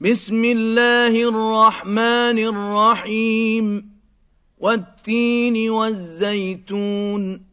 بسم الله الرحمن الرحيم والتين والزيتون